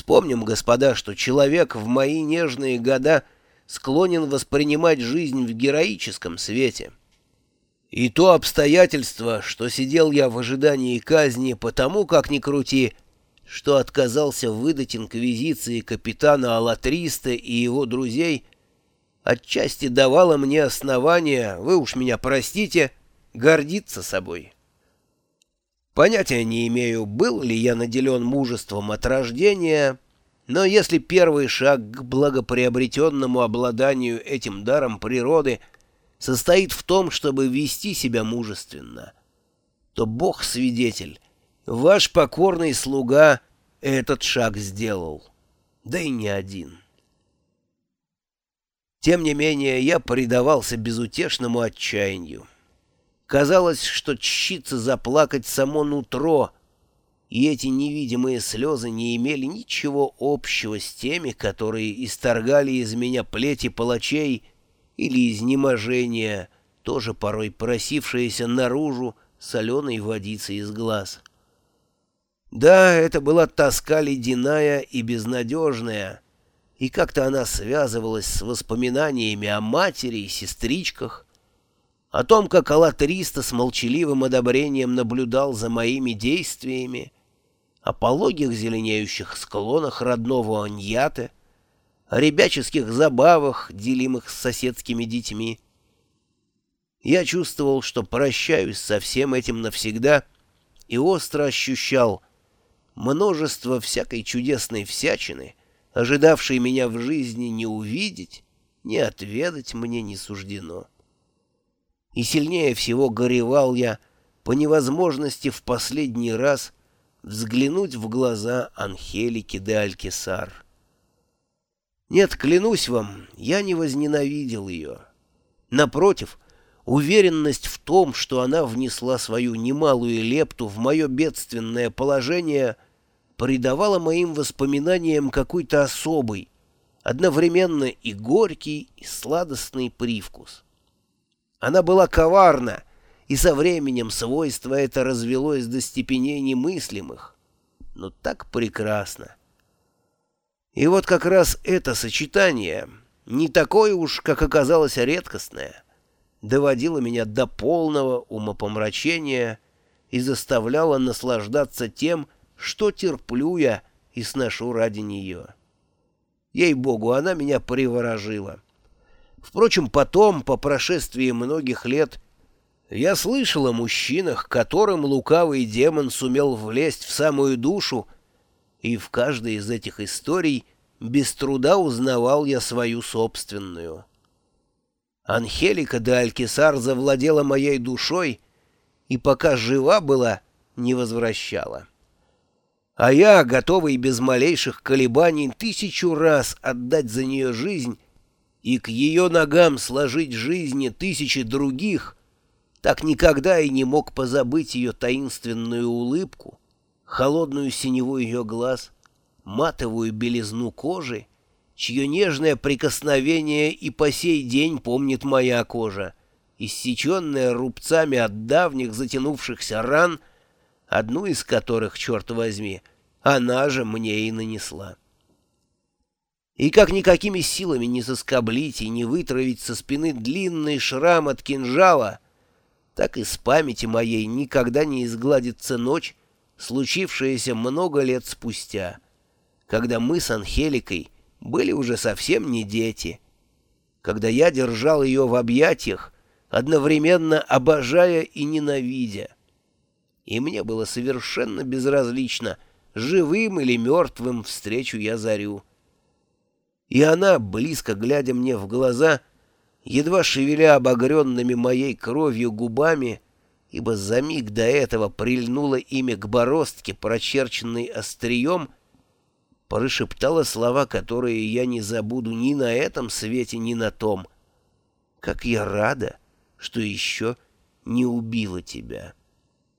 Вспомним, господа, что человек в мои нежные года склонен воспринимать жизнь в героическом свете. И то обстоятельство, что сидел я в ожидании казни, потому как ни крути, что отказался выдать инквизиции капитана Алатриста и его друзей, отчасти давало мне основания, вы уж меня простите, гордиться собой». Понятия не имею, был ли я наделен мужеством от рождения, но если первый шаг к благоприобретенному обладанию этим даром природы состоит в том, чтобы вести себя мужественно, то Бог свидетель, ваш покорный слуга этот шаг сделал, да и не один. Тем не менее, я предавался безутешному отчаянию. Казалось, что чщится заплакать само нутро, и эти невидимые слезы не имели ничего общего с теми, которые исторгали из меня плети палачей или изнеможения, тоже порой просившиеся наружу соленой водицы из глаз. Да, это была тоска ледяная и безнадежная, и как-то она связывалась с воспоминаниями о матери и сестричках, о том, как Аллатриста с молчаливым одобрением наблюдал за моими действиями, о пологих зеленеющих склонах родного Аньяте, о ребяческих забавах, делимых с соседскими детьми. Я чувствовал, что прощаюсь со всем этим навсегда, и остро ощущал множество всякой чудесной всячины, ожидавшей меня в жизни не увидеть, не отведать мне не суждено. И сильнее всего горевал я по невозможности в последний раз взглянуть в глаза Анхелики де Алькесар. Нет, клянусь вам, я не возненавидел ее. Напротив, уверенность в том, что она внесла свою немалую лепту в мое бедственное положение, придавала моим воспоминаниям какой-то особый, одновременно и горький, и сладостный привкус. Она была коварна, и со временем свойство это развелось до степеней немыслимых, но так прекрасно. И вот как раз это сочетание, не такое уж, как оказалось, редкостное, доводило меня до полного умопомрачения и заставляло наслаждаться тем, что терплю я и сношу ради нее. Ей-богу, она меня приворожила. Впрочем, потом, по прошествии многих лет, я слышал о мужчинах, которым лукавый демон сумел влезть в самую душу, и в каждой из этих историй без труда узнавал я свою собственную. Анхелика де Алькисар завладела моей душой, и пока жива была, не возвращала. А я, готовый без малейших колебаний тысячу раз отдать за нее жизнь, и к ее ногам сложить жизни тысячи других, так никогда и не мог позабыть ее таинственную улыбку, холодную синеву ее глаз, матовую белизну кожи, чье нежное прикосновение и по сей день помнит моя кожа, иссеченная рубцами от давних затянувшихся ран, одну из которых, черт возьми, она же мне и нанесла. И как никакими силами не соскоблить и не вытравить со спины длинный шрам от кинжала, так и с памяти моей никогда не изгладится ночь, случившаяся много лет спустя, когда мы с Анхеликой были уже совсем не дети, когда я держал ее в объятиях, одновременно обожая и ненавидя. И мне было совершенно безразлично, живым или мертвым встречу я зарю. И она, близко глядя мне в глаза, едва шевеля обогренными моей кровью губами, ибо за миг до этого прильнуло имя к бороздке, прочерченной острием, прошептала слова, которые я не забуду ни на этом свете, ни на том. «Как я рада, что еще не убила тебя».